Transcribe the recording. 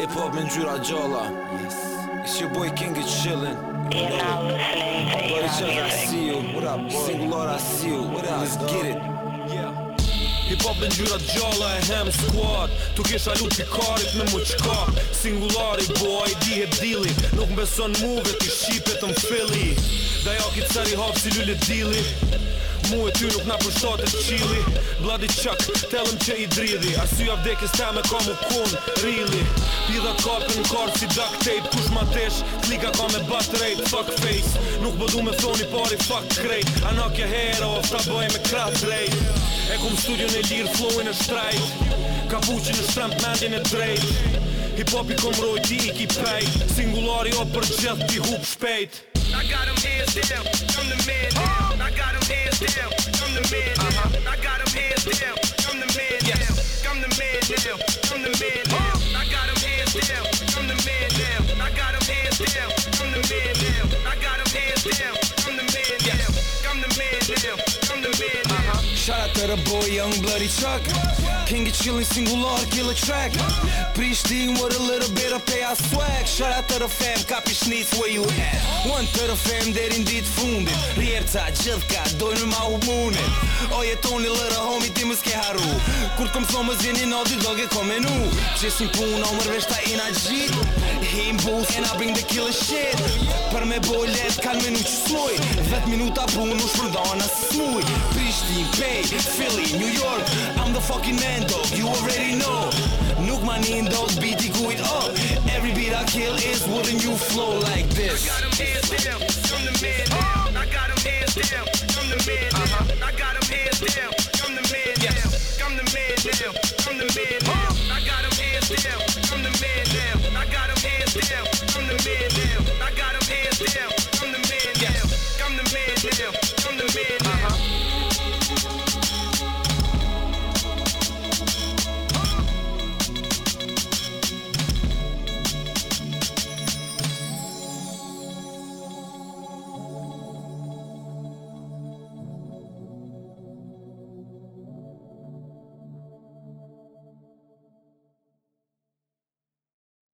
Hip hop me ngjyra gjalla Yes your boy king is chilling Yeah I'm listening to music I'm listening to you What up boy Sing Lord I see you What up Let's get it Hip hop me ngjyra gjalla e hem squad Tu kesh alu qi karit me mu qka Singulari boy di e dili Nuk mbeson muve ti shipet në filli Da jo ki të sari hop si lullet dili mu e ty nuk na përshate të qili Bladi qak, telëm që i dridhi Arsyja vdekis ta me ka mu kun, rili Pidha kapën në kartë si duck tape Kush ma tesh, t'lika ka me bat rejt Fuck face, nuk bëdu po me thoni pari fuck krejt anakja na kja hera o bëj me krat drejt E kum studio në lirë flowin e shtrajt Ka puqin e shtremt mendin e drejt Hip hop i kom rojti i ki pejt Singulari o për gjithë ti hup shpejt I got him here still A boy, young bloody truck. Can't get chillin' single lark, kill a track. Priestine with a little bit of pay, I swear. Shara të rëfem, the fam, kapi shnit where you at One to the derin deri në ditë fundit Rjerë ca, gjithë ka, dojnë me ma u munit Oje toni lërë, homi ti më s'ke haru Kur të këmë thonë më zjeni në dy doge komenu si punë, o mërvesh ta ina gjitë Him bulls and I bring the killer shit Për me bolet, kanë menu që sloj Vetë minuta punë, u shpërdojnë asë smuj Prishtin, Bay, Philly, New York I'm the fucking man dog, you already know Nuk ma një beat biti kujt oh kill is, wouldn't you flow like this? I got him hands down, I'm the man down. I got him hands down, I'm the man down. I got him hands down, I'm the man down. I'm the man down, i the man down. I got him hands down, I'm the man down. I got him hands down, I'm the man down. I got him hands down, I'm the man down. I'm the man down, I'm the man down.